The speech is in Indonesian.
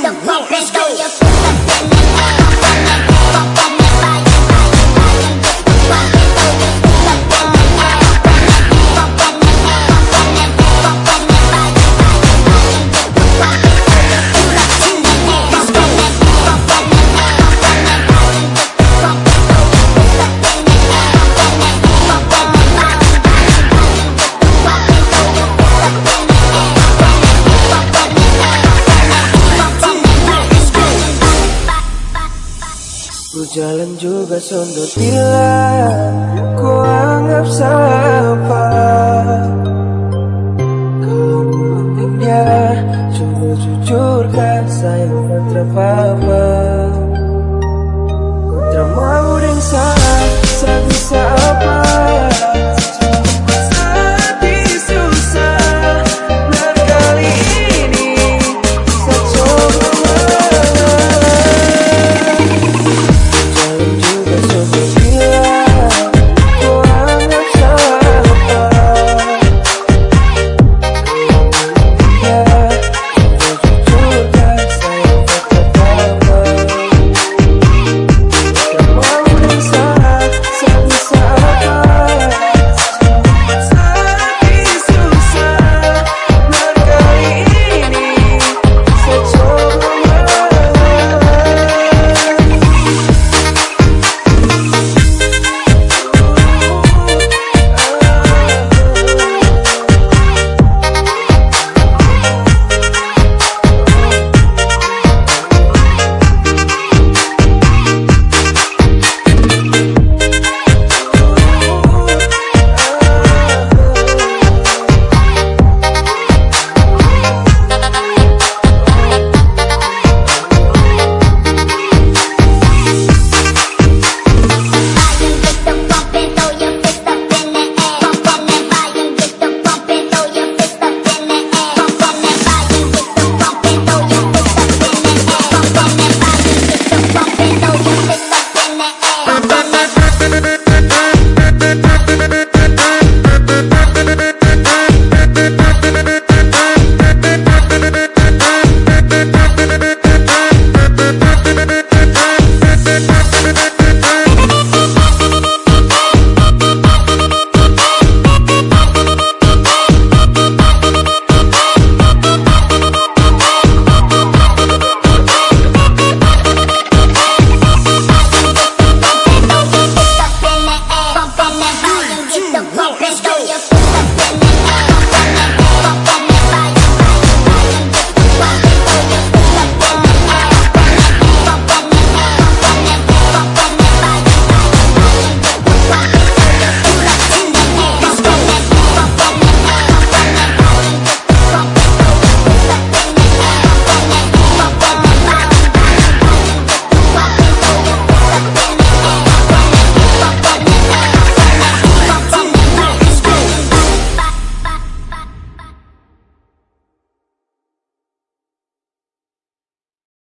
the pump go. Ku jalan juga sondot bila ku anggap siapa Kalau pentingnya cuma jujur kan sayang tak terpapa Ku tak mau dengan salah, saya bisa apa?